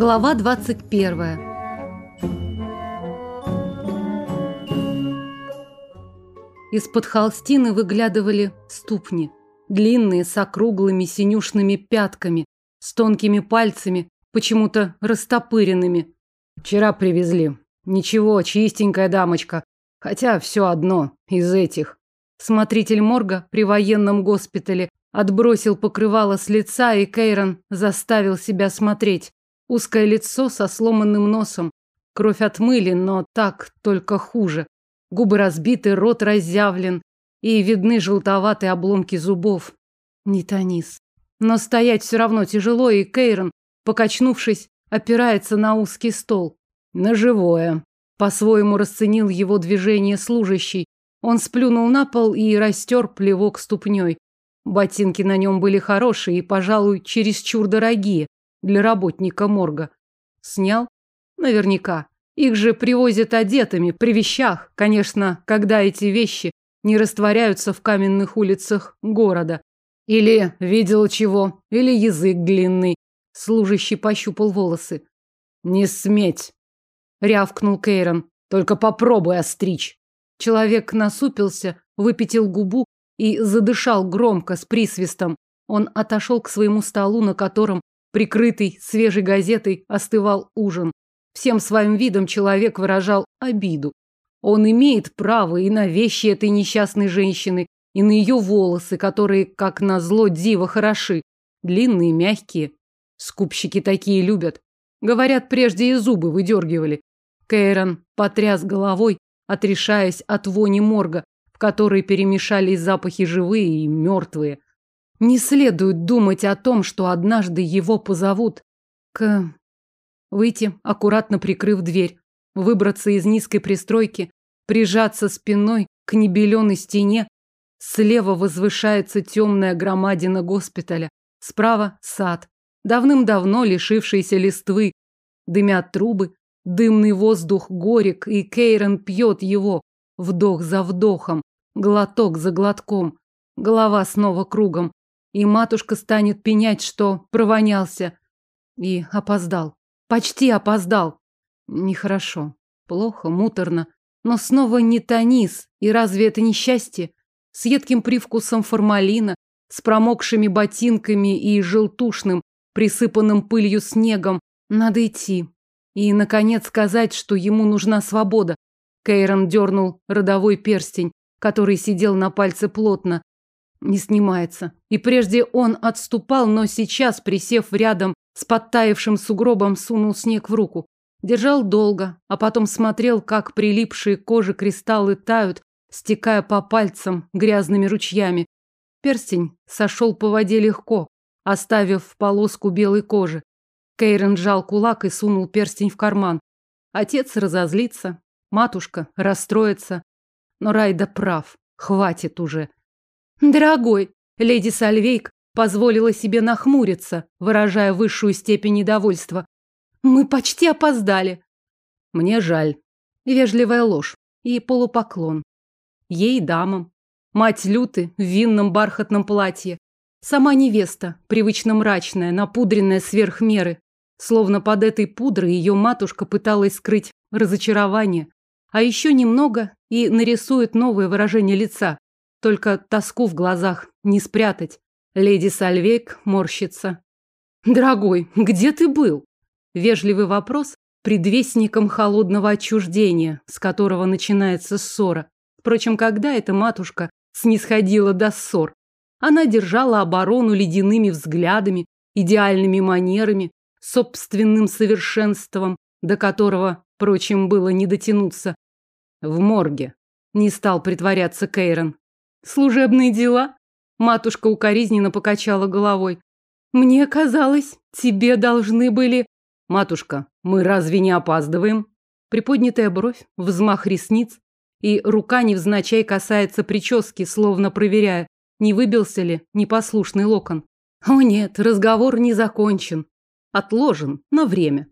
Глава 21. Из-под холстины выглядывали ступни, длинные, с округлыми синюшными пятками, с тонкими пальцами, почему-то растопыренными. Вчера привезли. Ничего, чистенькая дамочка. Хотя все одно из этих. Смотритель морга при военном госпитале отбросил покрывало с лица, и Кейрон заставил себя смотреть. Узкое лицо со сломанным носом. Кровь отмыли, но так только хуже. Губы разбиты, рот разъявлен, и видны желтоватые обломки зубов. Не тонис. Но стоять все равно тяжело, и Кейрон, покачнувшись, опирается на узкий стол. На живое. По-своему расценил его движение служащий. Он сплюнул на пол и растер плевок ступней. Ботинки на нем были хорошие и, пожалуй, чересчур дорогие для работника морга. Снял? Наверняка. Их же привозят одетыми, при вещах, конечно, когда эти вещи не растворяются в каменных улицах города. Или видел чего, или язык длинный. Служащий пощупал волосы. Не сметь, рявкнул Кейрон. Только попробуй остричь. Человек насупился, выпятил губу и задышал громко, с присвистом. Он отошел к своему столу, на котором, прикрытый свежей газетой, остывал ужин. Всем своим видом человек выражал обиду. Он имеет право и на вещи этой несчастной женщины, и на ее волосы, которые, как назло, диво хороши. Длинные, мягкие. Скупщики такие любят. Говорят, прежде и зубы выдергивали. Кейрон потряс головой, отрешаясь от вони морга, в которой перемешались запахи живые и мертвые. Не следует думать о том, что однажды его позовут к... Выйти, аккуратно прикрыв дверь, выбраться из низкой пристройки, прижаться спиной к небеленой стене. Слева возвышается темная громадина госпиталя, справа сад, давным-давно лишившийся листвы. Дымят трубы, Дымный воздух горек, и Кейрон пьет его, вдох за вдохом, глоток за глотком. Голова снова кругом, и матушка станет пенять, что провонялся. И опоздал. Почти опоздал. Нехорошо. Плохо, муторно. Но снова не тонис. И разве это не счастье? С едким привкусом формалина, с промокшими ботинками и желтушным, присыпанным пылью снегом. Надо идти. И, наконец, сказать, что ему нужна свобода. Кейрон дернул родовой перстень, который сидел на пальце плотно. Не снимается. И прежде он отступал, но сейчас, присев рядом с подтаявшим сугробом, сунул снег в руку. Держал долго, а потом смотрел, как прилипшие к коже кристаллы тают, стекая по пальцам грязными ручьями. Перстень сошел по воде легко, оставив полоску белой кожи. Кейрон сжал кулак и сунул перстень в карман. Отец разозлится, матушка расстроится. Но Райда прав, хватит уже. Дорогой, леди Сальвейк позволила себе нахмуриться, выражая высшую степень недовольства. Мы почти опоздали. Мне жаль. Вежливая ложь и полупоклон. Ей дамам. Мать Люты в винном бархатном платье. Сама невеста, привычно мрачная, напудренная сверх меры. Словно под этой пудрой ее матушка пыталась скрыть разочарование. А еще немного и нарисует новое выражение лица. Только тоску в глазах не спрятать. Леди Сальвейк морщится. «Дорогой, где ты был?» Вежливый вопрос предвестником холодного отчуждения, с которого начинается ссора. Впрочем, когда эта матушка снисходила до ссор? Она держала оборону ледяными взглядами, идеальными манерами, собственным совершенством, до которого, впрочем, было не дотянуться. В морге. Не стал притворяться Кейрон. Служебные дела? Матушка укоризненно покачала головой. Мне казалось, тебе должны были... Матушка, мы разве не опаздываем? Приподнятая бровь, взмах ресниц, и рука невзначай касается прически, словно проверяя, не выбился ли непослушный локон. О нет, разговор не закончен отложен на время.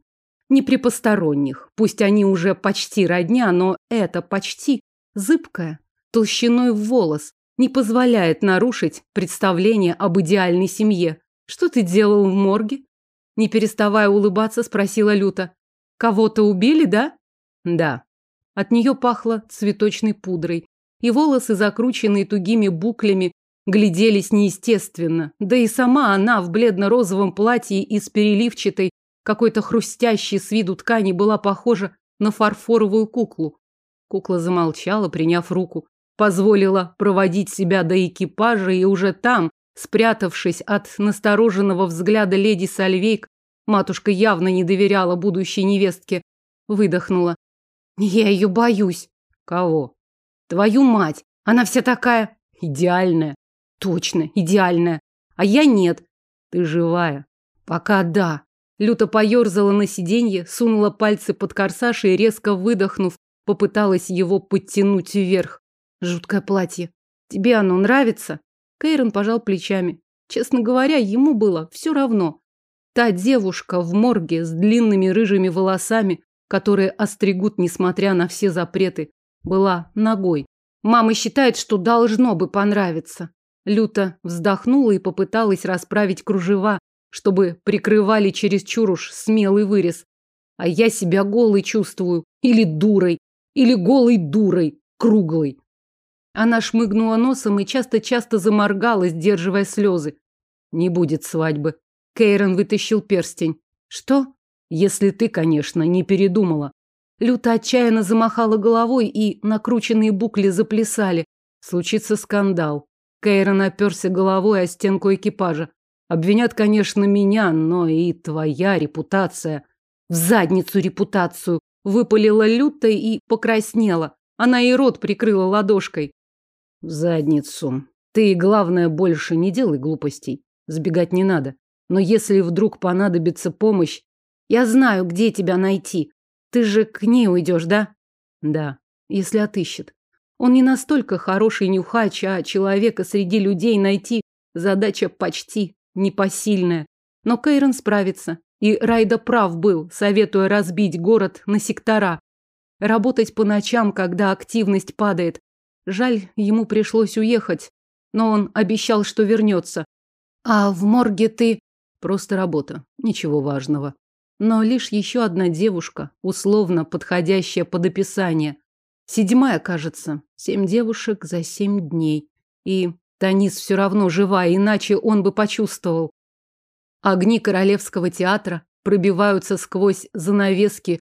Не при посторонних, пусть они уже почти родня, но это почти зыбкое, толщиной в волос, не позволяет нарушить представление об идеальной семье. Что ты делал в морге? Не переставая улыбаться, спросила Люта. Кого-то убили, да? Да. От нее пахло цветочной пудрой. И волосы, закрученные тугими буклями, гляделись неестественно. Да и сама она в бледно-розовом платье из переливчатой, какой-то хрустящей с виду ткани была похожа на фарфоровую куклу. Кукла замолчала, приняв руку, позволила проводить себя до экипажа и уже там, спрятавшись от настороженного взгляда леди Сальвейк, матушка явно не доверяла будущей невестке, выдохнула. Я ее боюсь. Кого? Твою мать. Она вся такая идеальная. Точно, идеальная. А я нет. Ты живая. Пока да. Люто поерзала на сиденье, сунула пальцы под корсаж и, резко выдохнув, попыталась его подтянуть вверх. Жуткое платье. Тебе оно нравится? Кейрон пожал плечами. Честно говоря, ему было все равно. Та девушка в морге с длинными рыжими волосами, которые остригут, несмотря на все запреты, была ногой. Мама считает, что должно бы понравиться. Люто вздохнула и попыталась расправить кружева, чтобы прикрывали чересчур уж смелый вырез. А я себя голой чувствую. Или дурой. Или голой дурой. Круглой. Она шмыгнула носом и часто-часто заморгала, сдерживая слезы. Не будет свадьбы. Кейрон вытащил перстень. Что? Если ты, конечно, не передумала. Люта отчаянно замахала головой, и накрученные букли заплясали. Случится скандал. Кейрон оперся головой о стенку экипажа. Обвинят, конечно, меня, но и твоя репутация. В задницу репутацию. Выпалила люто и покраснела. Она и рот прикрыла ладошкой. В задницу. Ты, главное, больше не делай глупостей. Сбегать не надо. Но если вдруг понадобится помощь, я знаю, где тебя найти. Ты же к ней уйдешь, да? Да, если отыщет. Он не настолько хороший нюхач, а человека среди людей найти задача почти непосильная. Но Кейрон справится. И Райда прав был, советуя разбить город на сектора. Работать по ночам, когда активность падает. Жаль, ему пришлось уехать. Но он обещал, что вернется. А в морге ты... Просто работа. Ничего важного но лишь еще одна девушка, условно подходящая под описание. Седьмая, кажется. Семь девушек за семь дней. И Танис все равно жива, иначе он бы почувствовал. Огни Королевского театра пробиваются сквозь занавески,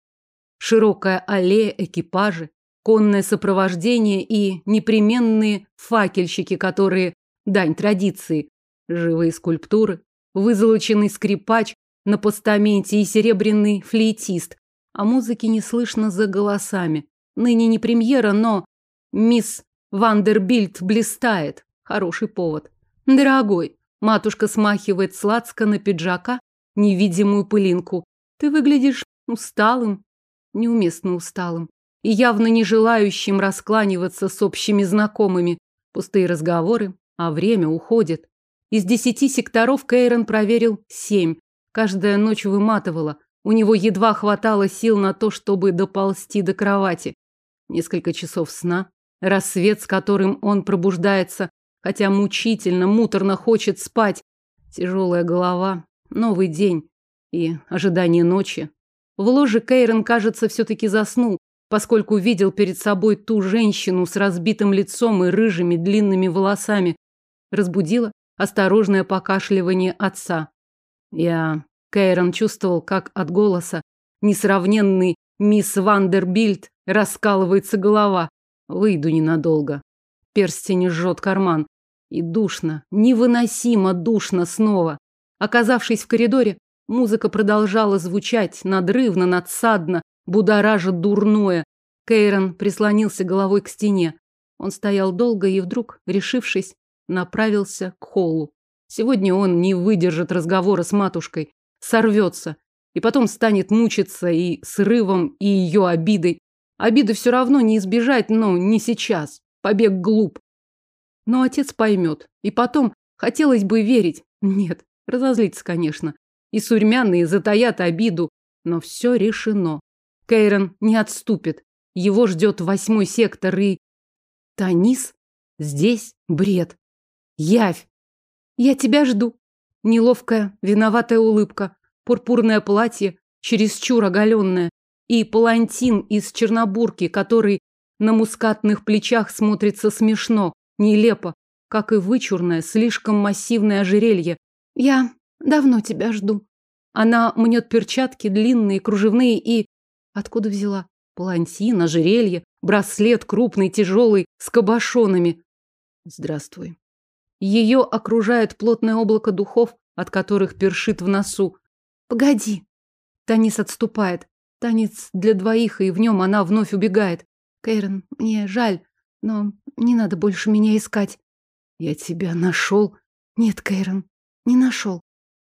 широкая аллея, экипажи, конное сопровождение и непременные факельщики, которые дань традиции, живые скульптуры, вызолоченный скрипач, на постаменте и серебряный флейтист, а музыки не слышно за голосами. Ныне не премьера, но мисс Вандербильд блистает. Хороший повод. Дорогой, матушка смахивает сладко на пиджака невидимую пылинку. Ты выглядишь усталым, неуместно усталым и явно не желающим раскланиваться с общими знакомыми. Пустые разговоры, а время уходит. Из десяти секторов Кейрон проверил семь, Каждая ночь выматывала. У него едва хватало сил на то, чтобы доползти до кровати. Несколько часов сна, рассвет, с которым он пробуждается, хотя мучительно, муторно хочет спать. Тяжелая голова, новый день и ожидание ночи. В ложе Кейрон, кажется, все-таки заснул, поскольку видел перед собой ту женщину с разбитым лицом и рыжими длинными волосами. Разбудило осторожное покашливание отца. Я... Кейрон чувствовал, как от голоса несравненный мисс Вандербильд раскалывается голова. Выйду ненадолго. Перстень жжет карман. И душно, невыносимо душно снова. Оказавшись в коридоре, музыка продолжала звучать надрывно, надсадно, будоража дурное. Кейрон прислонился головой к стене. Он стоял долго и вдруг, решившись, направился к холлу. Сегодня он не выдержит разговора с матушкой, сорвется, и потом станет мучиться и срывом, и ее обидой. Обиды все равно не избежать, но не сейчас. Побег глуп. Но отец поймет. И потом, хотелось бы верить. Нет, разозлиться, конечно. И сурьмяные затаят обиду. Но все решено. Кейрон не отступит. Его ждет восьмой сектор и... Танис? Здесь бред. Явь. Я тебя жду. Неловкая, виноватая улыбка. пурпурное платье, чересчур оголенное, и палантин из чернобурки, который на мускатных плечах смотрится смешно, нелепо, как и вычурное, слишком массивное ожерелье. Я давно тебя жду. Она мнет перчатки длинные, кружевные и... Откуда взяла? Палантин, ожерелье, браслет крупный, тяжелый, с кабошонами. Здравствуй. Ее окружает плотное облако духов, от которых першит в носу. Погоди. Танис отступает. Танец для двоих, и в нем она вновь убегает. Кейрон, мне жаль, но не надо больше меня искать. Я тебя нашел? Нет, Кейрон, не нашел.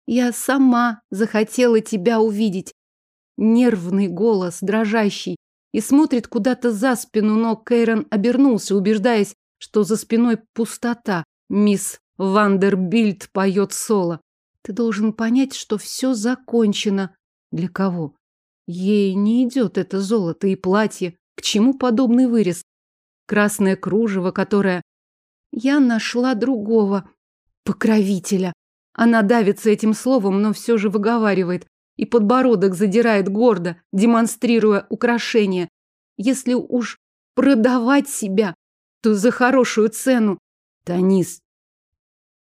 Я сама захотела тебя увидеть. Нервный голос, дрожащий, и смотрит куда-то за спину, но Кейрон обернулся, убеждаясь, что за спиной пустота. Мисс Вандербильд поет соло. Ты должен понять, что все закончено. Для кого? Ей не идет это золото и платье. К чему подобный вырез? Красное кружево, которое... Я нашла другого покровителя. Она давится этим словом, но все же выговаривает. И подбородок задирает гордо, демонстрируя украшение. Если уж продавать себя, то за хорошую цену. Танис,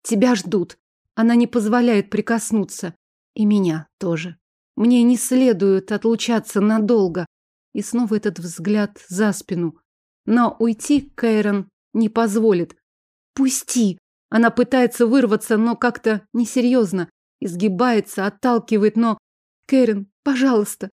тебя ждут. Она не позволяет прикоснуться. И меня тоже. Мне не следует отлучаться надолго. И снова этот взгляд за спину. Но уйти Кейрон не позволит. Пусти! Она пытается вырваться, но как-то несерьезно. Изгибается, отталкивает, но... Кэрен, пожалуйста,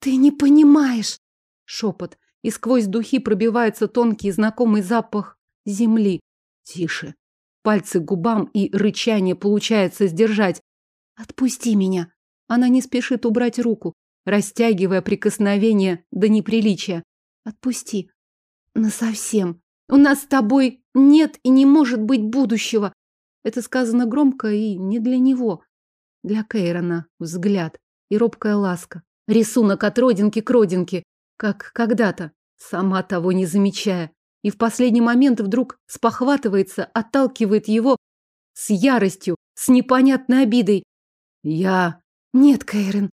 ты не понимаешь. Шепот. И сквозь духи пробивается тонкий знакомый запах земли. Тише. Пальцы к губам и рычание получается сдержать. Отпусти меня. Она не спешит убрать руку, растягивая прикосновение до неприличия. Отпусти. Насовсем. У нас с тобой нет и не может быть будущего. Это сказано громко и не для него. Для Кейрона взгляд и робкая ласка. Рисунок от родинки к родинке, как когда-то, сама того не замечая. И в последний момент вдруг спохватывается, отталкивает его с яростью, с непонятной обидой. Я нет, Кейрен,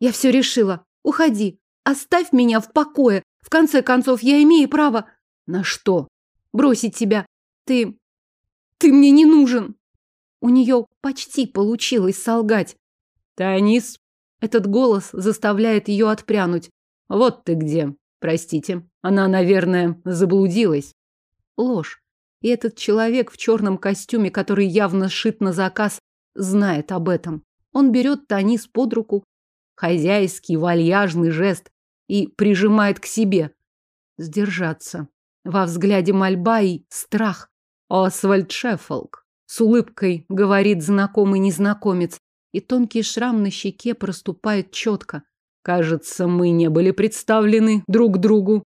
я все решила. Уходи. Оставь меня в покое. В конце концов, я имею право... На что? Бросить тебя. Ты... Ты мне не нужен. У нее почти получилось солгать. Танис. Этот голос заставляет ее отпрянуть. Вот ты где. Простите. Она, наверное, заблудилась. Ложь. И этот человек в черном костюме, который явно сшит на заказ, знает об этом. Он берет Танис под руку, хозяйский вальяжный жест, и прижимает к себе. Сдержаться. Во взгляде мольба и страх. Освальд Шеффолк. С улыбкой говорит знакомый незнакомец, и тонкий шрам на щеке проступает четко. Кажется, мы не были представлены друг другу.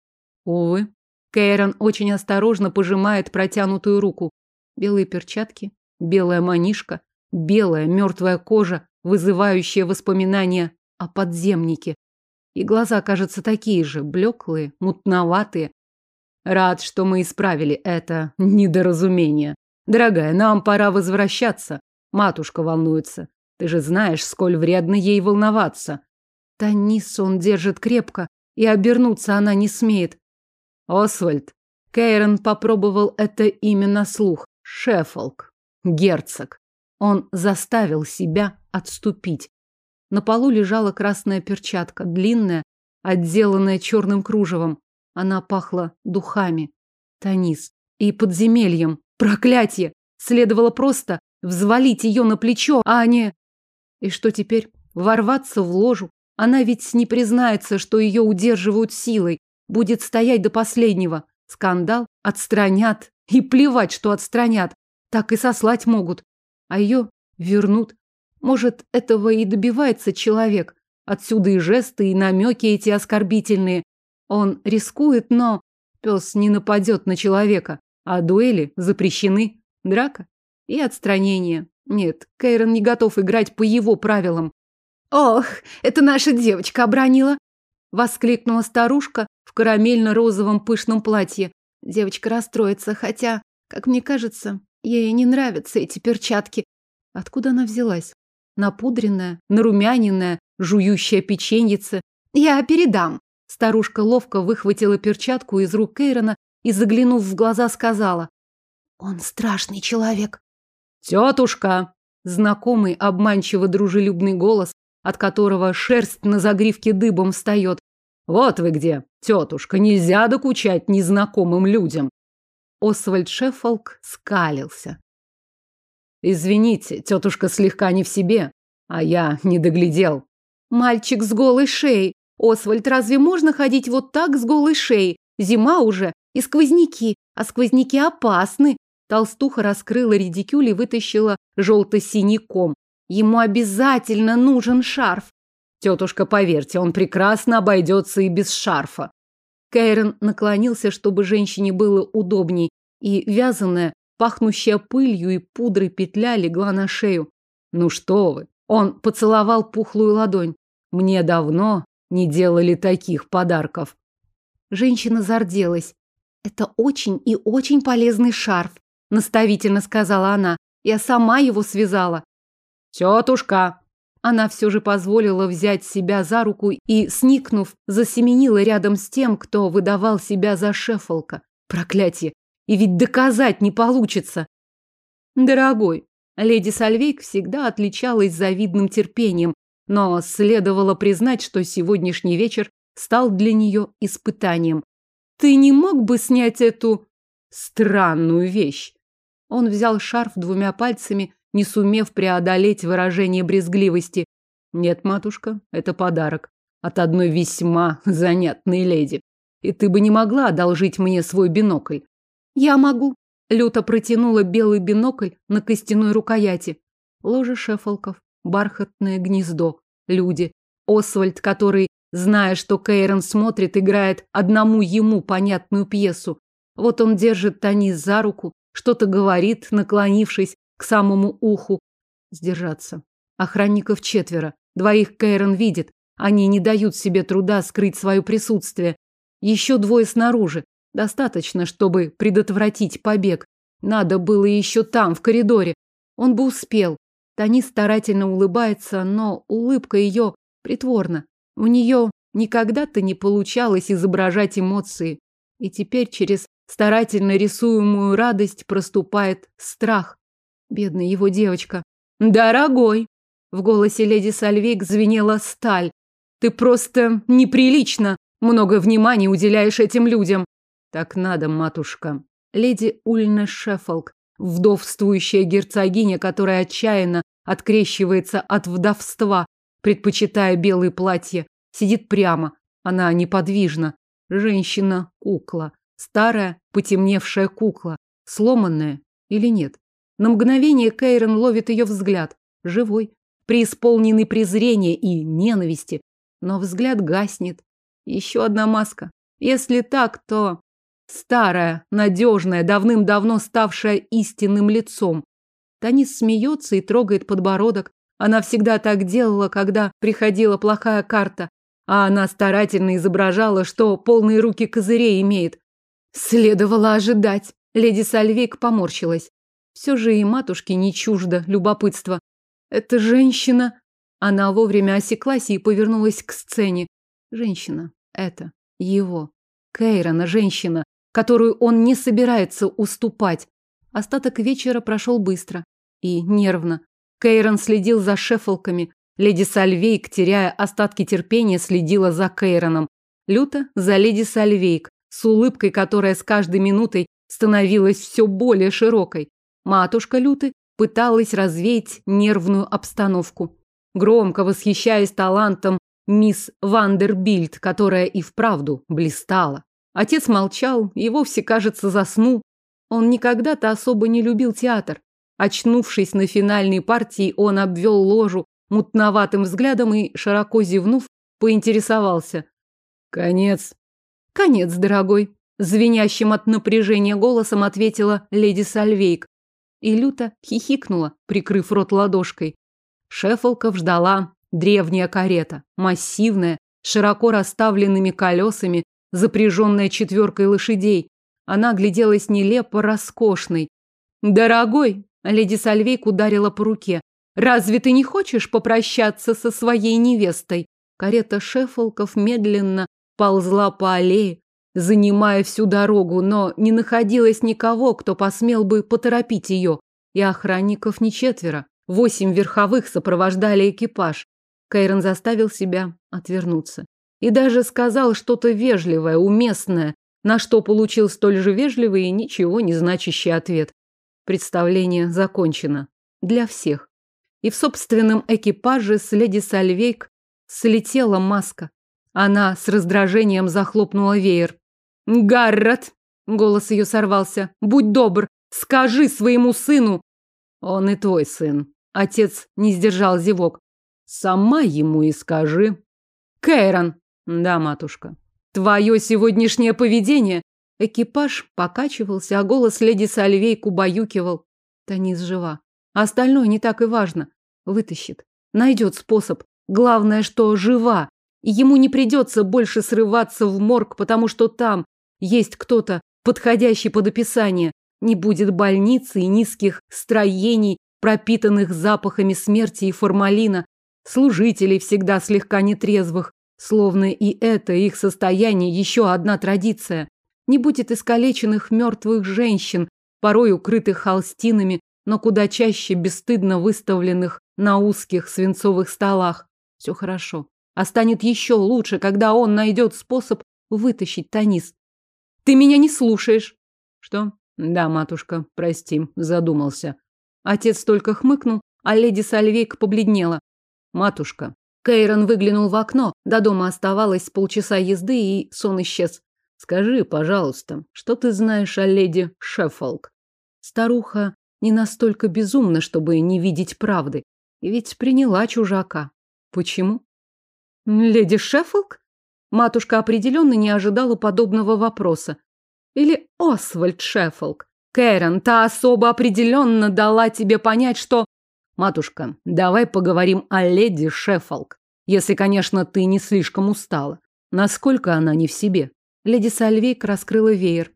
Увы. Кейрон очень осторожно пожимает протянутую руку. Белые перчатки, белая манишка, белая мертвая кожа, вызывающая воспоминания о подземнике. И глаза, кажется, такие же, блеклые, мутноватые. Рад, что мы исправили это недоразумение. Дорогая, нам пора возвращаться. Матушка волнуется. Ты же знаешь, сколь вредно ей волноваться. Танис он держит крепко, и обернуться она не смеет. Освальд. Кейрон попробовал это имя на слух. Шеффолк. Герцог. Он заставил себя отступить. На полу лежала красная перчатка, длинная, отделанная черным кружевом. Она пахла духами. Танис. И подземельем. Проклятие! Следовало просто взвалить ее на плечо, а не... И что теперь? Ворваться в ложу? Она ведь не признается, что ее удерживают силой. Будет стоять до последнего. Скандал отстранят. И плевать, что отстранят. Так и сослать могут а ее вернут. Может, этого и добивается человек. Отсюда и жесты, и намеки эти оскорбительные. Он рискует, но пес не нападет на человека, а дуэли запрещены. Драка и отстранение. Нет, Кейрон не готов играть по его правилам. «Ох, это наша девочка обронила!» Воскликнула старушка в карамельно-розовом пышном платье. Девочка расстроится, хотя, как мне кажется, Ей не нравятся эти перчатки. Откуда она взялась? напудренная, нарумяненная, жующая печеньице. Я передам. Старушка ловко выхватила перчатку из рук Кейрона и, заглянув в глаза, сказала. Он страшный человек. Тетушка! Знакомый обманчиво дружелюбный голос, от которого шерсть на загривке дыбом встает. Вот вы где, тетушка, нельзя докучать незнакомым людям. Освальд Шеффолк скалился. Извините, тетушка слегка не в себе, а я не доглядел. Мальчик с голой шеей. Освальд, разве можно ходить вот так с голой шеей? Зима уже и сквозняки, а сквозняки опасны. Толстуха раскрыла редикюль и вытащила желто-синий ком. Ему обязательно нужен шарф. Тетушка, поверьте, он прекрасно обойдется и без шарфа. Кейрон наклонился, чтобы женщине было удобней, и вязаная, пахнущая пылью и пудрой петля легла на шею. Ну что вы? Он поцеловал пухлую ладонь. Мне давно не делали таких подарков. Женщина зарделась. Это очень и очень полезный шарф, наставительно сказала она. Я сама его связала. Тетушка! Она все же позволила взять себя за руку и, сникнув, засеменила рядом с тем, кто выдавал себя за шефолка. Проклятие! И ведь доказать не получится. Дорогой, леди Сальвейк всегда отличалась завидным терпением, но следовало признать, что сегодняшний вечер стал для нее испытанием. Ты не мог бы снять эту странную вещь? Он взял шарф двумя пальцами, не сумев преодолеть выражение брезгливости. Нет, матушка, это подарок от одной весьма занятной леди. И ты бы не могла одолжить мне свой бинокль. Я могу. Люта протянула белый бинокль на костяной рукояти. Ложе шефолков, бархатное гнездо, люди. Освальд, который, зная, что Кейрон смотрит, играет одному ему понятную пьесу. Вот он держит Танис за руку, что-то говорит, наклонившись, к самому уху. Сдержаться. Охранников четверо. Двоих Кейрон видит. Они не дают себе труда скрыть свое присутствие. Еще двое снаружи. Достаточно, чтобы предотвратить побег. Надо было еще там, в коридоре. Он бы успел. Тани старательно улыбается, но улыбка ее притворна. У нее никогда-то не получалось изображать эмоции. И теперь через старательно рисуемую радость проступает страх. Бедная его девочка. Дорогой! В голосе леди Сальвейк звенела сталь. Ты просто неприлично много внимания уделяешь этим людям. Так надо, матушка. Леди Ульна Шеффолк, вдовствующая герцогиня, которая отчаянно открещивается от вдовства, предпочитая белые платья, сидит прямо. Она неподвижна. Женщина-кукла. Старая, потемневшая кукла. Сломанная или нет? На мгновение Кейрон ловит ее взгляд. Живой, преисполненный презрения и ненависти. Но взгляд гаснет. Еще одна маска. Если так, то старая, надежная, давным-давно ставшая истинным лицом. Танис смеется и трогает подбородок. Она всегда так делала, когда приходила плохая карта, а она старательно изображала, что полные руки козырей имеет. Следовало ожидать. Леди Сальвейк поморщилась. Все же и матушке не чуждо любопытство. Это женщина... Она вовремя осеклась и повернулась к сцене. Женщина. Это его. Кейрона женщина, которую он не собирается уступать. Остаток вечера прошел быстро и нервно. Кейрон следил за шефолками. Леди Сальвейк, теряя остатки терпения, следила за Кейроном. Люто за леди Сальвейк, с улыбкой, которая с каждой минутой становилась все более широкой. Матушка Люты пыталась развеять нервную обстановку, громко восхищаясь талантом мисс Вандербильд, которая и вправду блистала. Отец молчал и вовсе, кажется, заснул. Он никогда-то особо не любил театр. Очнувшись на финальной партии, он обвел ложу мутноватым взглядом и, широко зевнув, поинтересовался. «Конец». «Конец, дорогой», – звенящим от напряжения голосом ответила леди Сальвейк и люто хихикнула, прикрыв рот ладошкой. Шефолков ждала древняя карета, массивная, широко расставленными колесами, запряженная четверкой лошадей. Она гляделась нелепо роскошной. «Дорогой!» – леди Сальвейк ударила по руке. Разве ты не хочешь попрощаться со своей невестой? Карета Шефолков медленно ползла по аллее, занимая всю дорогу, но не находилось никого, кто посмел бы поторопить ее. И охранников не четверо. Восемь верховых сопровождали экипаж. Кейрон заставил себя отвернуться. И даже сказал что-то вежливое, уместное, на что получил столь же вежливый и ничего не значащий ответ. Представление закончено. Для всех. И в собственном экипаже с леди Сальвейк слетела маска. Она с раздражением захлопнула веер. «Гаррет!» — голос ее сорвался. «Будь добр, скажи своему сыну!» «Он и твой сын». Отец не сдержал зевок. «Сама ему и скажи». «Кейрон!» «Да, матушка». «Твое сегодняшнее поведение...» Экипаж покачивался, а голос леди Сальвейк убаюкивал. Танис жива. Остальное не так и важно. Вытащит. Найдет способ. Главное, что жива. И ему не придется больше срываться в морг, потому что там есть кто-то, подходящий под описание. Не будет больницы и низких строений, пропитанных запахами смерти и формалина, служителей всегда слегка нетрезвых, словно и это их состояние еще одна традиция. Не будет искалеченных мертвых женщин, порой укрытых холстинами, но куда чаще бесстыдно выставленных на узких свинцовых столах. Все хорошо. А станет еще лучше, когда он найдет способ вытащить Танис. Ты меня не слушаешь. Что? Да, матушка, прости, задумался. Отец только хмыкнул, а леди Сальвейк побледнела. Матушка. Кейрон выглянул в окно. До дома оставалось полчаса езды, и сон исчез. Скажи, пожалуйста, что ты знаешь о леди Шеффолк? Старуха не настолько безумна, чтобы не видеть правды. И ведь приняла чужака. Почему? Леди Шеффолк? Матушка определенно не ожидала подобного вопроса. Или Освальд Шеффолк? Кэрон, та особо определенно дала тебе понять, что... Матушка, давай поговорим о леди Шеффолк. Если, конечно, ты не слишком устала. Насколько она не в себе? Леди Сальвейк раскрыла веер.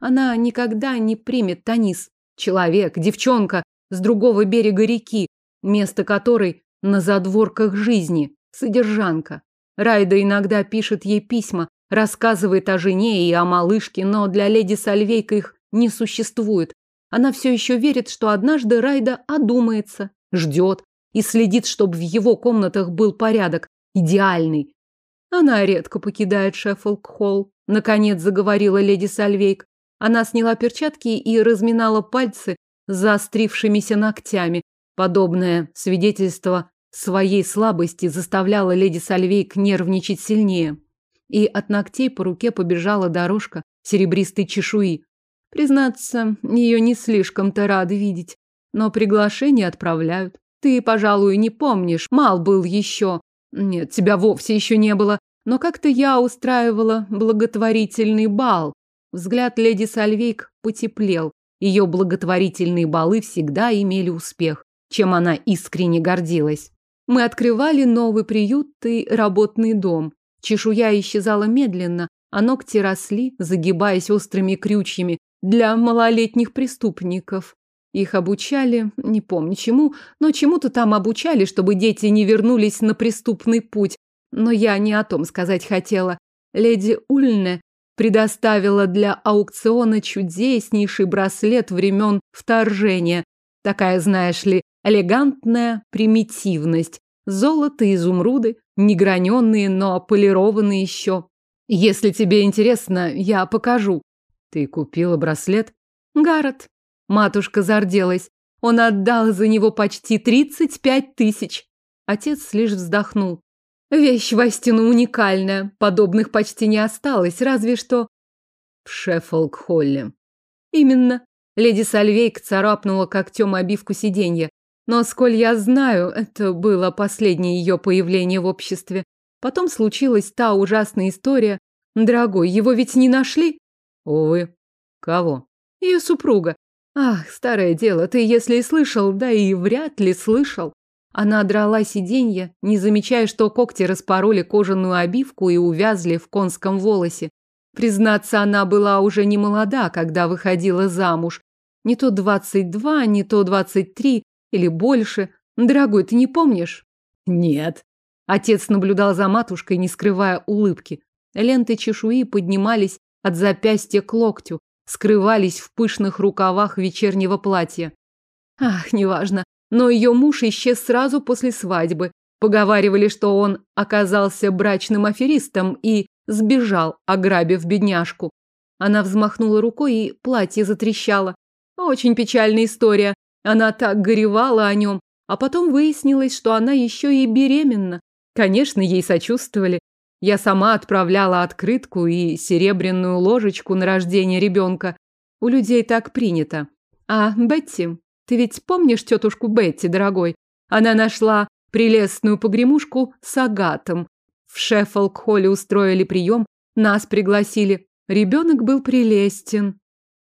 Она никогда не примет Танис. Человек, девчонка с другого берега реки, место которой на задворках жизни, содержанка. Райда иногда пишет ей письма, рассказывает о жене и о малышке, но для леди Сальвейка их не существует. Она все еще верит, что однажды Райда одумается, ждет и следит, чтобы в его комнатах был порядок, идеальный. Она редко покидает Шеффолк-холл, наконец заговорила леди Сальвейк. Она сняла перчатки и разминала пальцы заострившимися ногтями. Подобное свидетельство своей слабости заставляло леди Сальвейк нервничать сильнее. И от ногтей по руке побежала дорожка серебристой чешуи. Признаться, ее не слишком-то рады видеть, но приглашение отправляют. Ты, пожалуй, не помнишь, мал был еще. Нет, тебя вовсе еще не было. Но как-то я устраивала благотворительный бал, Взгляд леди Сальвейк потеплел. Ее благотворительные балы всегда имели успех, чем она искренне гордилась. Мы открывали новый приют и работный дом. Чешуя исчезала медленно, а ногти росли, загибаясь острыми крючьями для малолетних преступников. Их обучали, не помню чему, но чему-то там обучали, чтобы дети не вернулись на преступный путь. Но я не о том сказать хотела. Леди Ульне предоставила для аукциона чудеснейший браслет времен вторжения. Такая, знаешь ли, элегантная примитивность. Золото, изумруды, неграненные, но полированные еще. Если тебе интересно, я покажу. Ты купила браслет? Гаррет. Матушка зарделась. Он отдал за него почти тридцать пять тысяч. Отец лишь вздохнул. Вещь воистину уникальная. Подобных почти не осталось, разве что в Шеффолк-холле. Именно. Леди Сальвейк царапнула когтем обивку сиденья. Но, сколь я знаю, это было последнее ее появление в обществе. Потом случилась та ужасная история. Дорогой, его ведь не нашли? Увы. Кого? Ее супруга. Ах, старое дело, ты если и слышал, да и вряд ли слышал. Она драла сиденье, не замечая, что когти распороли кожаную обивку и увязли в конском волосе. Признаться, она была уже не молода, когда выходила замуж. Не то двадцать два, не то двадцать три или больше. Дорогой, ты не помнишь? Нет. Отец наблюдал за матушкой, не скрывая улыбки. Ленты чешуи поднимались от запястья к локтю, скрывались в пышных рукавах вечернего платья. Ах, неважно. Но ее муж исчез сразу после свадьбы. Поговаривали, что он оказался брачным аферистом и сбежал, ограбив бедняжку. Она взмахнула рукой, и платье затрещало. Очень печальная история. Она так горевала о нем, а потом выяснилось, что она еще и беременна. Конечно, ей сочувствовали. Я сама отправляла открытку и серебряную ложечку на рождение ребенка. У людей так принято. А Бетти, ты ведь помнишь тетушку Бетти, дорогой? Она нашла прелестную погремушку с агатом. В Шеффолк-холле устроили прием, нас пригласили. Ребенок был прелестен.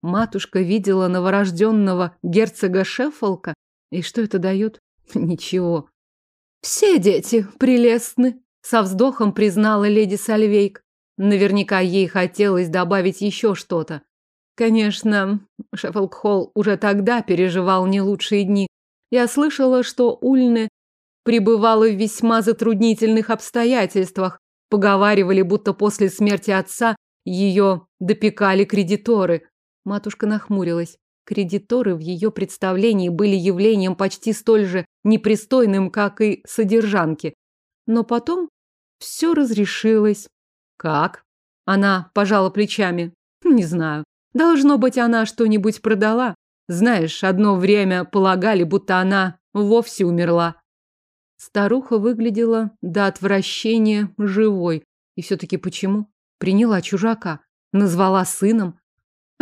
Матушка видела новорожденного герцога Шеффолка. И что это дает? Ничего. Все дети прелестны, со вздохом признала леди Сальвейк. Наверняка ей хотелось добавить еще что-то. Конечно, Шеффолк-холл уже тогда переживал не лучшие дни. Я слышала, что Ульне пребывала в весьма затруднительных обстоятельствах. Поговаривали, будто после смерти отца ее допекали кредиторы. Матушка нахмурилась. Кредиторы в ее представлении были явлением почти столь же непристойным, как и содержанки. Но потом все разрешилось. Как? Она пожала плечами. Не знаю. Должно быть, она что-нибудь продала. Знаешь, одно время полагали, будто она вовсе умерла. Старуха выглядела до отвращения живой. И все-таки почему? Приняла чужака. Назвала сыном.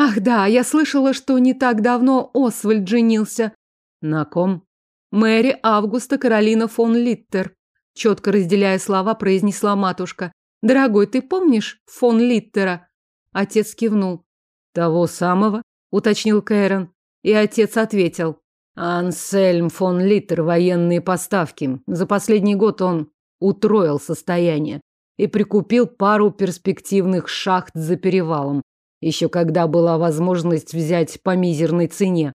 Ах да, я слышала, что не так давно Освальд женился. На ком? Мэри Августа Каролина фон Литтер. Четко разделяя слова, произнесла матушка. Дорогой, ты помнишь фон Литтера? Отец кивнул. Того самого? Уточнил Кэрон. И отец ответил. Ансельм фон Литтер, военные поставки. За последний год он утроил состояние и прикупил пару перспективных шахт за перевалом. Еще когда была возможность взять по мизерной цене.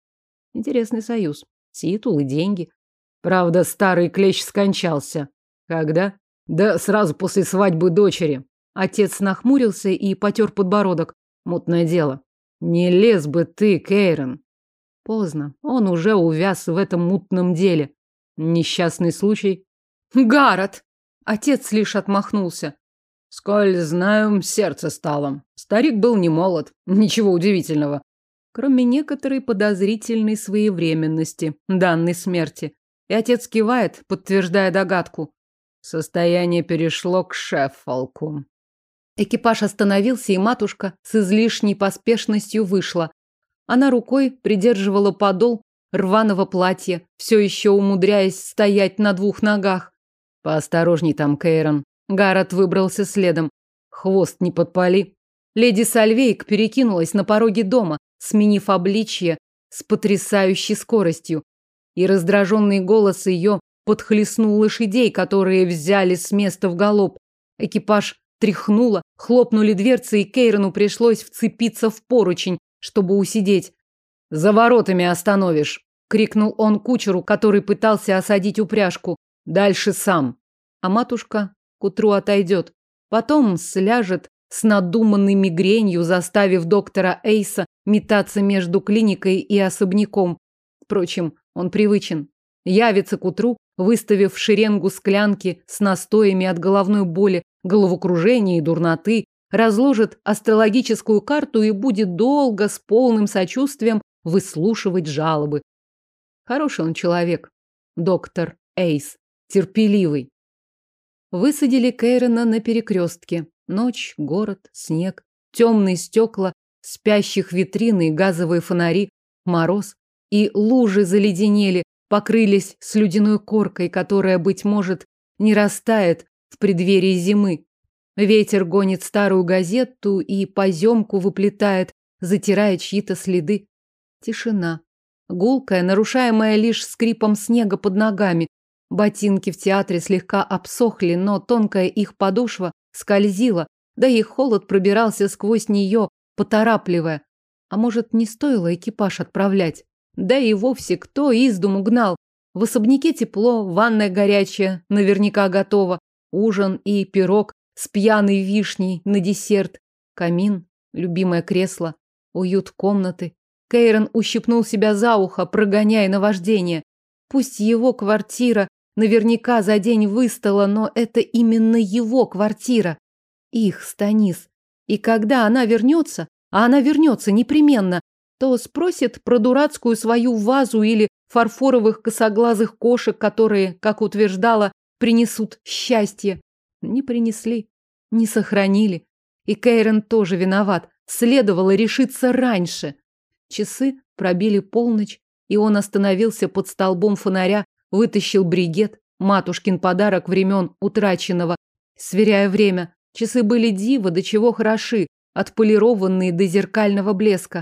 Интересный союз. Титул и деньги. Правда, старый клещ скончался. Когда? Да сразу после свадьбы дочери. Отец нахмурился и потер подбородок. Мутное дело. Не лез бы ты, Кейрон. Поздно. Он уже увяз в этом мутном деле. Несчастный случай. Гаррет! Отец лишь отмахнулся. Сколь знаю, сердце стало. Старик был не молод, ничего удивительного. Кроме некоторой подозрительной своевременности данной смерти. И отец кивает, подтверждая догадку. Состояние перешло к Шеффолку. Экипаж остановился, и матушка с излишней поспешностью вышла. Она рукой придерживала подол рваного платья, все еще умудряясь стоять на двух ногах. Поосторожней там, Кейрон. Гаррет выбрался следом. Хвост не подпали. Леди Сальвейк перекинулась на пороге дома, сменив обличье с потрясающей скоростью. И раздраженный голос ее подхлестнул лошадей, которые взяли с места в галоп. Экипаж тряхнуло, хлопнули дверцы, и Кейрону пришлось вцепиться в поручень, чтобы усидеть. «За воротами остановишь!» — крикнул он кучеру, который пытался осадить упряжку. «Дальше сам!» А матушка утру отойдет. Потом сляжет с надуманной мигренью, заставив доктора Эйса метаться между клиникой и особняком. Впрочем, он привычен. Явится к утру, выставив в шеренгу склянки с настоями от головной боли, головокружения и дурноты, разложит астрологическую карту и будет долго с полным сочувствием выслушивать жалобы. Хороший он человек, доктор Эйс, терпеливый. Высадили Кейрона на перекрестке. Ночь, город, снег, темные стекла, спящих витрины и газовые фонари, мороз. И лужи заледенели, покрылись слюдяной коркой, которая, быть может, не растает в преддверии зимы. Ветер гонит старую газету и поземку выплетает, затирая чьи-то следы. Тишина. Гулкая, нарушаемая лишь скрипом снега под ногами, Ботинки в театре слегка обсохли, но тонкая их подошва скользила, да и холод пробирался сквозь нее, поторапливая. А может, не стоило экипаж отправлять? Да и вовсе кто из дому гнал? В особняке тепло, ванная горячая, наверняка готова. Ужин и пирог с пьяной вишней на десерт. Камин, любимое кресло, уют комнаты. Кейрон ущипнул себя за ухо, прогоняя наваждение. Пусть его квартира наверняка за день выстала, но это именно его квартира. Их станис. И когда она вернется, а она вернется непременно, то спросит про дурацкую свою вазу или фарфоровых косоглазых кошек, которые, как утверждала, принесут счастье. Не принесли, не сохранили. И Кейрон тоже виноват. Следовало решиться раньше. Часы пробили полночь, и он остановился под столбом фонаря, вытащил бригет, матушкин подарок времен утраченного, сверяя время. Часы были диво, до чего хороши, отполированные до зеркального блеска.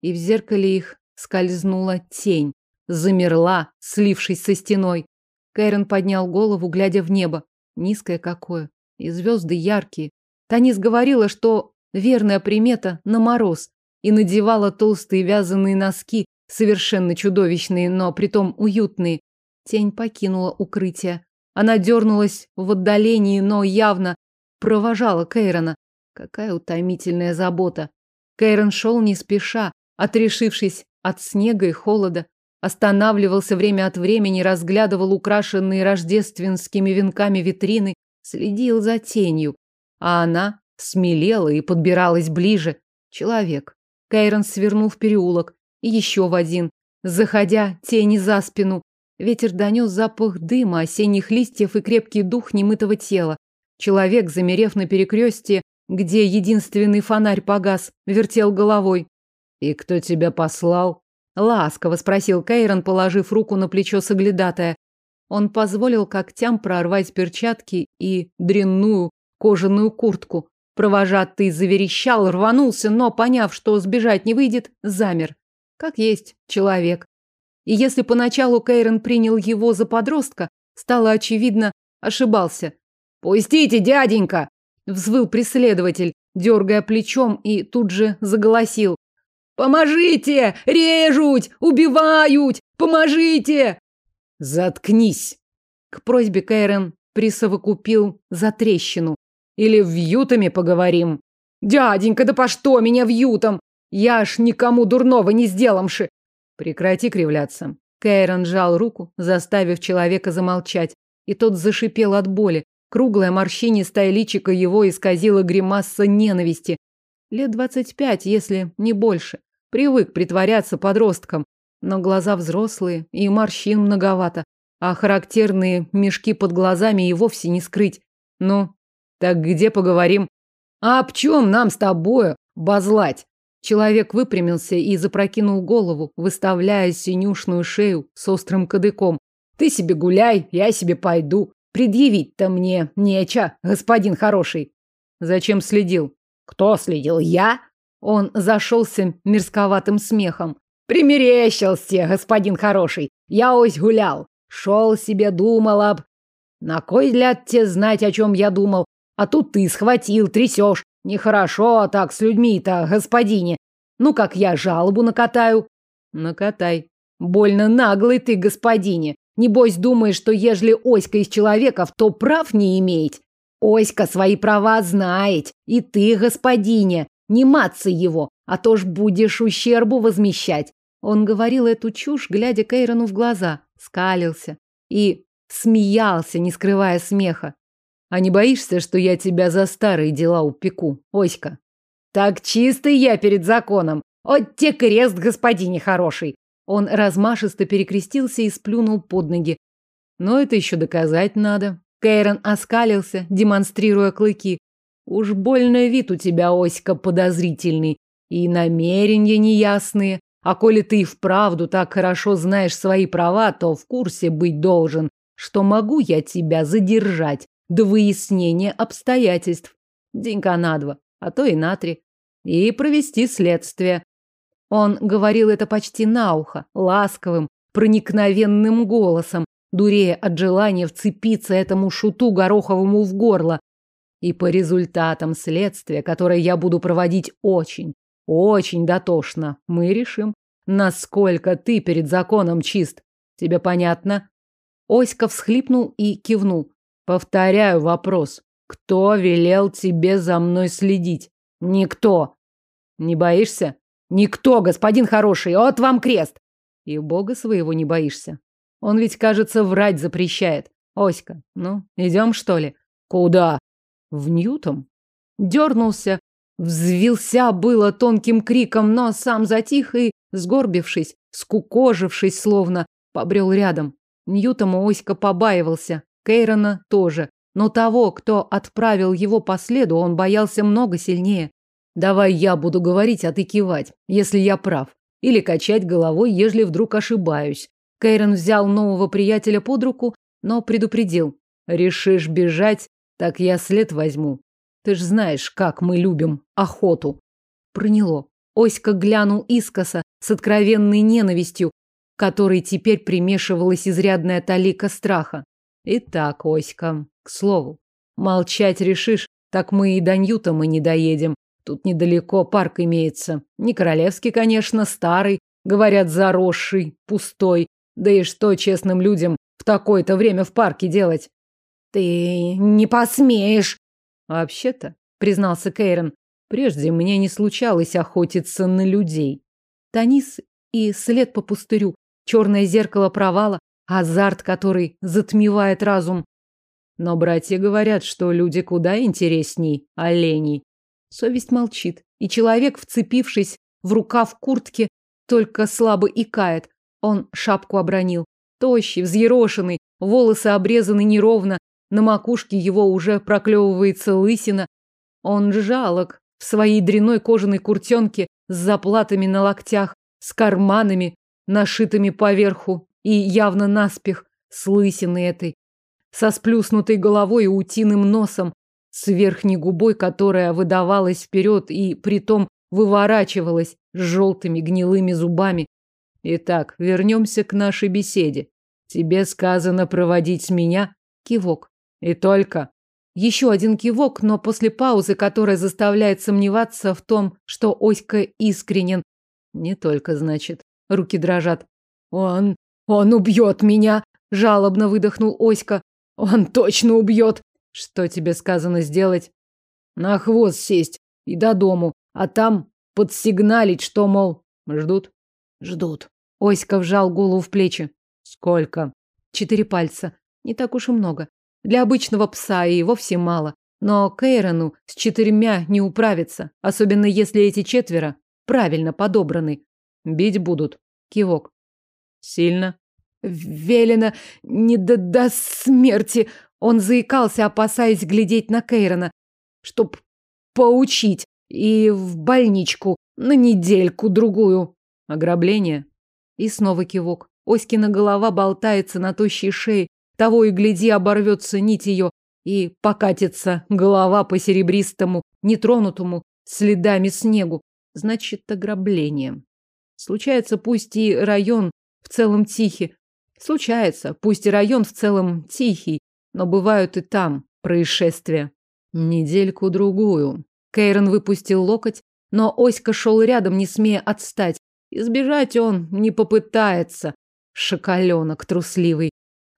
И в зеркале их скользнула тень, замерла, слившись со стеной. Кэрен поднял голову, глядя в небо. Низкое какое. И звезды яркие. Танис говорила, что верная примета на мороз. И надевала толстые вязаные носки, совершенно чудовищные, но притом уютные. Тень покинула укрытие. Она дернулась в отдалении, но явно провожала Кейрона. Какая утомительная забота. Кейрон шел не спеша, отрешившись от снега и холода. Останавливался время от времени, разглядывал украшенные рождественскими венками витрины, следил за тенью. А она смелела и подбиралась ближе. Человек. Кейрон свернул в переулок. И еще в один. Заходя, тени за спину. Ветер донес запах дыма, осенних листьев и крепкий дух немытого тела. Человек, замерев на перекрестье, где единственный фонарь погас, вертел головой. «И кто тебя послал?» Ласково спросил Кейрон, положив руку на плечо соглядатая. Он позволил когтям прорвать перчатки и дрянную кожаную куртку. Провожатый заверещал, рванулся, но, поняв, что сбежать не выйдет, замер. Как есть человек. И если поначалу Кейрон принял его за подростка, стало очевидно, ошибался. «Пустите, дяденька!» – взвыл преследователь, дергая плечом и тут же заголосил. «Поможите! Режуть! Убивают! Поможите!» «Заткнись!» К просьбе Кэрен присовокупил за трещину. «Или вьютами поговорим?» «Дяденька, да по что меня вьютом? Я ж никому дурного не сделамши!» «Прекрати кривляться!» Кэрон сжал руку, заставив человека замолчать, и тот зашипел от боли. Круглая морщинистая личико его исказила гримаса ненависти. Лет двадцать пять, если не больше. Привык притворяться подростком, но глаза взрослые и морщин многовато, а характерные мешки под глазами и вовсе не скрыть. Ну, так где поговорим? А об чем нам с тобою базлать? Человек выпрямился и запрокинул голову, выставляя синюшную шею с острым кадыком. Ты себе гуляй, я себе пойду. Предъявить-то мне неча, господин хороший. Зачем следил? Кто следил? Я? Он зашелся мерзковатым смехом. Примерещился, господин хороший. Я ось гулял. Шел себе, думал об... На кой ляд тебе знать, о чем я думал? А тут ты схватил, трясешь. Нехорошо так с людьми-то, господине. Ну, как я жалобу накатаю? Накатай. Больно наглый ты, господине. Небось, думаешь, что ежели Оська из человеков, то прав не имеет. Оська свои права знает. И ты, господине. Не маться его, а то ж будешь ущербу возмещать. Он говорил эту чушь, глядя Кейрону в глаза, скалился и смеялся, не скрывая смеха. А не боишься, что я тебя за старые дела упеку, Оська? Так чистый я перед законом. От те крест, господине хороший. Он размашисто перекрестился и сплюнул под ноги. Но это еще доказать надо. Кейрон оскалился, демонстрируя клыки. Уж больно вид у тебя, Оська, подозрительный. И намерения неясные. А коли ты и вправду так хорошо знаешь свои права, то в курсе быть должен, что могу я тебя задержать до выяснения обстоятельств. Денька на два, а то и на три. И провести следствие. Он говорил это почти на ухо, ласковым, проникновенным голосом, дурея от желания вцепиться этому шуту Гороховому в горло, и по результатам следствия, которое я буду проводить очень, очень дотошно, мы решим, насколько ты перед законом чист. Тебе понятно? Оська всхлипнул и кивнул. Повторяю вопрос. Кто велел тебе за мной следить? Никто. Не боишься? Никто, господин хороший, от вам крест. И бога своего не боишься. Он ведь, кажется, врать запрещает. Оська, ну, идем, что ли? Куда? В Ньютом. Дернулся, взвился было тонким криком, но сам затих и, сгорбившись, скукожившись словно, побрел рядом. Ньютому Оська побаивался, Кейрона тоже, но того, кто отправил его по следу, он боялся много сильнее. Давай я буду говорить, а ты кивать, если я прав. Или качать головой, ежели вдруг ошибаюсь. Кейрон взял нового приятеля под руку, но предупредил. Решишь бежать, так я след возьму. Ты ж знаешь, как мы любим охоту. Проняло. Оська глянул искоса с откровенной ненавистью, которой теперь примешивалась изрядная талика страха. Итак, Оська, к слову, молчать решишь, так мы и до Ньюта мы не доедем. Тут недалеко парк имеется. Не королевский, конечно, старый, говорят, заросший, пустой. Да и что честным людям в такое-то время в парке делать? Ты не посмеешь. Вообще-то, признался Кейрон, прежде мне не случалось охотиться на людей. Танис и след по пустырю, черное зеркало провала, азарт, который затмевает разум. Но братья говорят, что люди куда интересней оленей. Совесть молчит, и человек, вцепившись в рукав куртки, только слабо икает. Он шапку обронил. Тощий, взъерошенный, волосы обрезаны неровно, на макушке его уже проклевывается лысина. Он жалок в своей дряной кожаной куртенке с заплатами на локтях, с карманами, нашитыми поверху, и явно наспех, с лысиной этой, со сплюснутой головой и утиным носом, с верхней губой, которая выдавалась вперед и притом выворачивалась с желтыми гнилыми зубами. Итак, вернемся к нашей беседе. Тебе сказано проводить меня? Кивок. И только. Еще один кивок, но после паузы, которая заставляет сомневаться в том, что Оська искренен. Не только, значит. Руки дрожат. Он... он убьет меня! Жалобно выдохнул Оська. Он точно убьет! Что тебе сказано сделать? На хвост сесть и до дому, а там подсигналить, что, мол, ждут? Ждут. Оська вжал голову в плечи. Сколько? Четыре пальца. Не так уж и много. Для обычного пса и вовсе мало. Но Кейрону с четырьмя не управиться, особенно если эти четверо правильно подобраны. Бить будут. Кивок. Сильно? Велено не до, до смерти. Он заикался, опасаясь глядеть на Кейрона, чтоб поучить и в больничку на недельку-другую. Ограбление. И снова кивок. Оськина голова болтается на тощей шее, того и гляди, оборвется нить ее, и покатится голова по серебристому, нетронутому следами снегу. Значит, ограбление. Случается, пусть и район в целом тихий. Случается, пусть и район в целом тихий, но бывают и там происшествия. Недельку-другую. Кейрон выпустил локоть, но Оська шел рядом, не смея отстать. Избежать он не попытается. Шоколенок трусливый.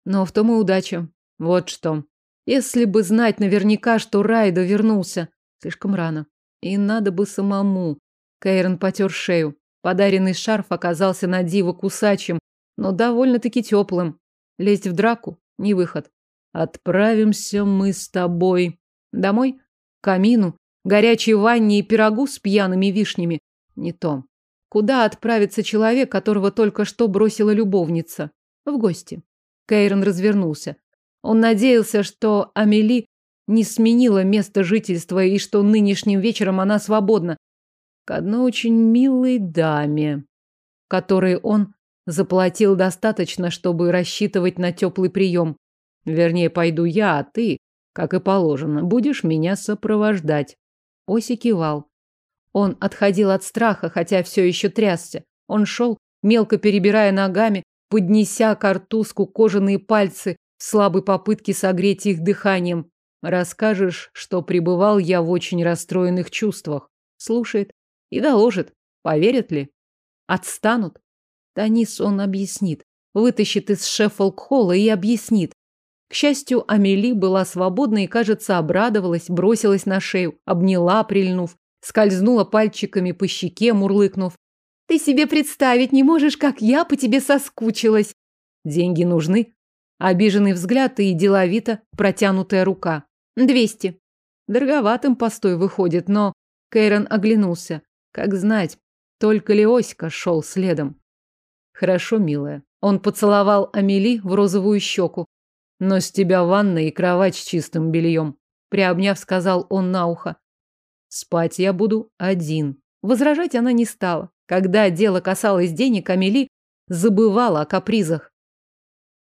Но в том и удача. Вот что. Если бы знать наверняка, что Райда вернулся. Слишком рано. И надо бы самому. Кейрон потер шею. Подаренный шарф оказался на диво кусачим, но довольно-таки теплым. Лезть в драку – не выход. Отправимся мы с тобой домой, к камину, горячей ванне и пирогу с пьяными вишнями. Не то. Куда отправится человек, которого только что бросила любовница? В гости. Кейрон развернулся. Он надеялся, что Амели не сменила место жительства и что нынешним вечером она свободна. К одной очень милой даме, которой он заплатил достаточно, чтобы рассчитывать на теплый прием. Вернее, пойду я, а ты, как и положено, будешь меня сопровождать. Оси кивал. Он отходил от страха, хотя все еще трясся. Он шел, мелко перебирая ногами, поднеся к рту скукоженные пальцы в слабой попытке согреть их дыханием. Расскажешь, что пребывал я в очень расстроенных чувствах. Слушает и доложит. Поверят ли? Отстанут? Танис он объяснит. вытащит из Шеффолк-холла и объяснит. К счастью, Амели была свободна и, кажется, обрадовалась, бросилась на шею, обняла, прильнув, скользнула пальчиками по щеке, мурлыкнув. «Ты себе представить не можешь, как я по тебе соскучилась!» «Деньги нужны?» Обиженный взгляд и деловито протянутая рука. «Двести». Дороговатым постой выходит, но... Кейрон оглянулся. Как знать, только ли Оська шел следом. Хорошо, милая. Он поцеловал Амели в розовую щеку. Но с тебя ванна и кровать с чистым бельем. Приобняв, сказал он на ухо. Спать я буду один. Возражать она не стала. Когда дело касалось денег, Амели забывала о капризах.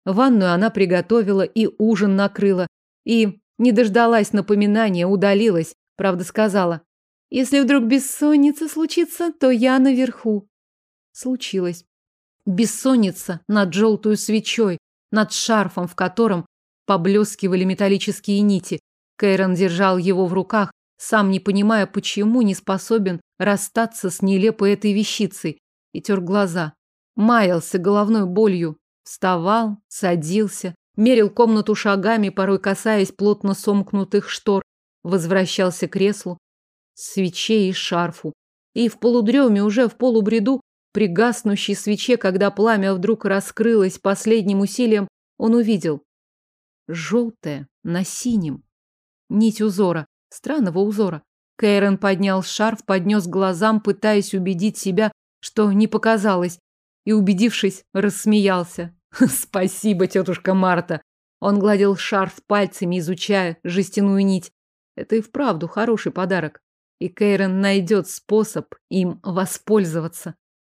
Ванную она приготовила и ужин накрыла. И не дождалась напоминания, удалилась. Правда, сказала. Если вдруг бессонница случится, то я наверху. Случилось. Бессонница над желтую свечой, над шарфом, в котором поблескивали металлические нити. Кейрон держал его в руках, сам не понимая, почему не способен расстаться с нелепой этой вещицей, и тер глаза. Маялся головной болью, вставал, садился, мерил комнату шагами, порой касаясь плотно сомкнутых штор, возвращался к креслу, свечей и шарфу. И в полудреме, уже в полубреду, при гаснущей свече, когда пламя вдруг раскрылось последним усилием, он увидел. Желтое на синем. Нить узора. Странного узора. Кейрон поднял шарф, поднес глазам, пытаясь убедить себя, что не показалось, и, убедившись, рассмеялся. «Спасибо, тетушка Марта!» Он гладил шарф пальцами, изучая жестяную нить. Это и вправду хороший подарок и Кейрон найдет способ им воспользоваться.